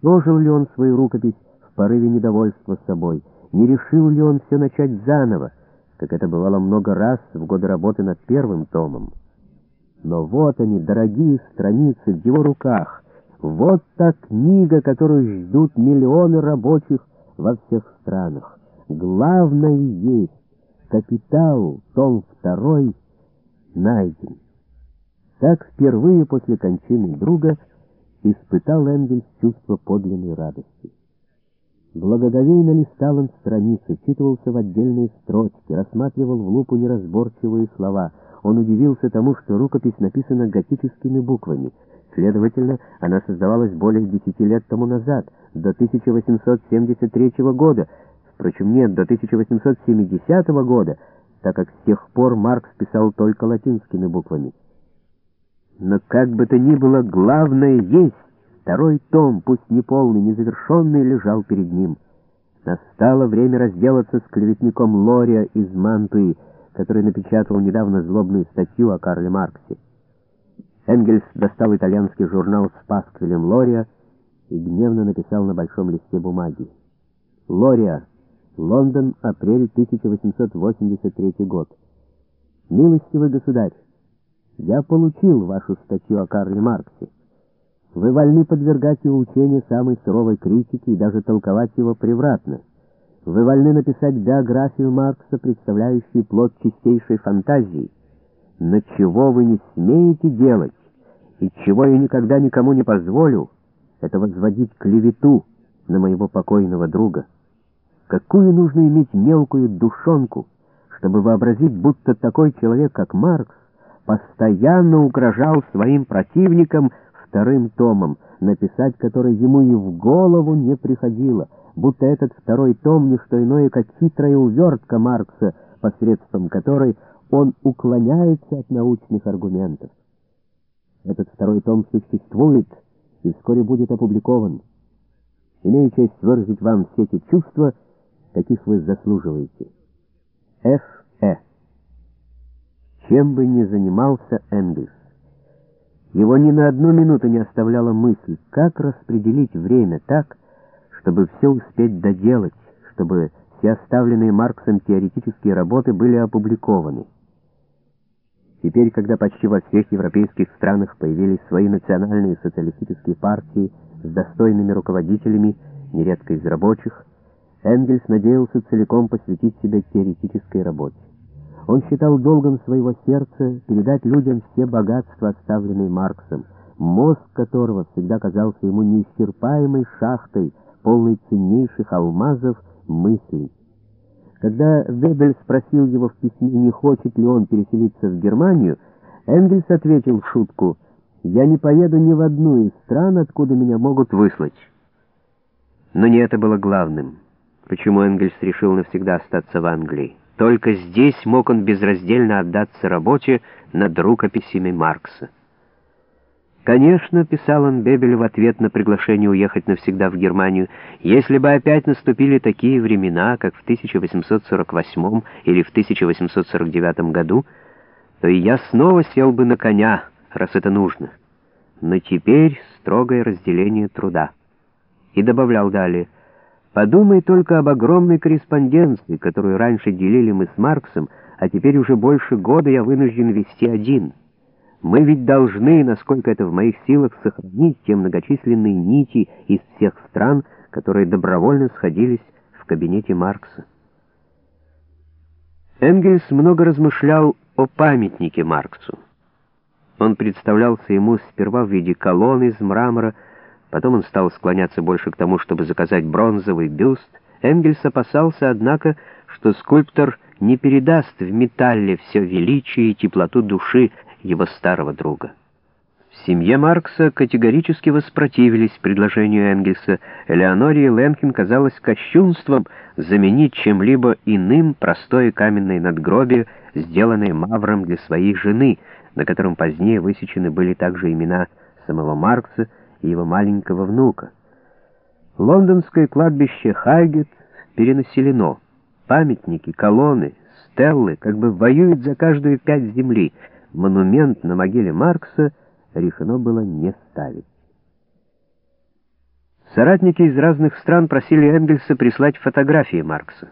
уничтожил ли он свою рукопись в порыве недовольства собой, не решил ли он все начать заново, как это бывало много раз в годы работы над первым томом. Но вот они, дорогие страницы в его руках, вот та книга, которую ждут миллионы рабочих во всех странах. Главное есть «Капитал», том второй, найден. Так впервые после кончины друга испытал Энгельс чувство подлинной радости. Благоговейно листал он страницы, вчитывался в отдельные строчки, рассматривал в лупу неразборчивые слова. Он удивился тому, что рукопись написана готическими буквами. Следовательно, она создавалась более десяти лет тому назад, до 1873 года. Впрочем, нет, до 1870 года, так как с тех пор Маркс писал только латинскими буквами. Но как бы то ни было, главное есть. Второй том, пусть не полный, незавершенный, лежал перед ним. Настало время разделаться с клеветником Лория из Мантуи, который напечатал недавно злобную статью о Карле Марксе. Энгельс достал итальянский журнал с пасквилем Лория и гневно написал на большом листе бумаги. «Лория, Лондон, апрель 1883 год. Милостивый государь, я получил вашу статью о Карле Марксе. Вы вольны подвергать его учению самой суровой критике и даже толковать его превратно. Вы вольны написать биографию Маркса, представляющую плод чистейшей фантазии. Но чего вы не смеете делать, и чего я никогда никому не позволю, это возводить клевету на моего покойного друга. Какую нужно иметь мелкую душонку, чтобы вообразить, будто такой человек, как Маркс, постоянно угрожал своим противникам вторым томом, написать который ему и в голову не приходило, будто этот второй том не что иное, как хитрая увертка Маркса, посредством которой он уклоняется от научных аргументов. Этот второй том существует и вскоре будет опубликован. Имею честь выразить вам все те чувства, каких вы заслуживаете. Ф. Чем бы ни занимался Энгельс, его ни на одну минуту не оставляла мысль, как распределить время так, чтобы все успеть доделать, чтобы все оставленные Марксом теоретические работы были опубликованы. Теперь, когда почти во всех европейских странах появились свои национальные социалистические партии с достойными руководителями, нередко из рабочих, Энгельс надеялся целиком посвятить себя теоретической работе. Он считал долгом своего сердца передать людям все богатства, оставленные Марксом, мозг которого всегда казался ему неисчерпаемой шахтой, полной ценнейших алмазов мыслей. Когда Вебель спросил его в письме, не хочет ли он переселиться в Германию, Энгельс ответил в шутку, «Я не поеду ни в одну из стран, откуда меня могут выслать». Но не это было главным, почему Энгельс решил навсегда остаться в Англии. Только здесь мог он безраздельно отдаться работе над рукописями Маркса. «Конечно», — писал он Бебель в ответ на приглашение уехать навсегда в Германию, «если бы опять наступили такие времена, как в 1848 или в 1849 году, то и я снова сел бы на коня, раз это нужно. Но теперь строгое разделение труда». И добавлял далее, «Подумай только об огромной корреспонденции, которую раньше делили мы с Марксом, а теперь уже больше года я вынужден вести один». Мы ведь должны, насколько это в моих силах, сохранить те многочисленные нити из всех стран, которые добровольно сходились в кабинете Маркса. Энгельс много размышлял о памятнике Марксу. Он представлялся ему сперва в виде колонн из мрамора, потом он стал склоняться больше к тому, чтобы заказать бронзовый бюст. Энгельс опасался, однако, что скульптор не передаст в металле все величие и теплоту души его старого друга. В семье Маркса категорически воспротивились предложению Энгельса. Элеоноре и Ленкин казалось кощунством заменить чем-либо иным простое каменное надгробие, сделанное Мавром для своей жены, на котором позднее высечены были также имена самого Маркса и его маленького внука. Лондонское кладбище Хайгет перенаселено. Памятники, колонны, стеллы как бы воюют за каждую пять земли — монумент на могиле Маркса решено было не ставить. Соратники из разных стран просили Энгельса прислать фотографии Маркса.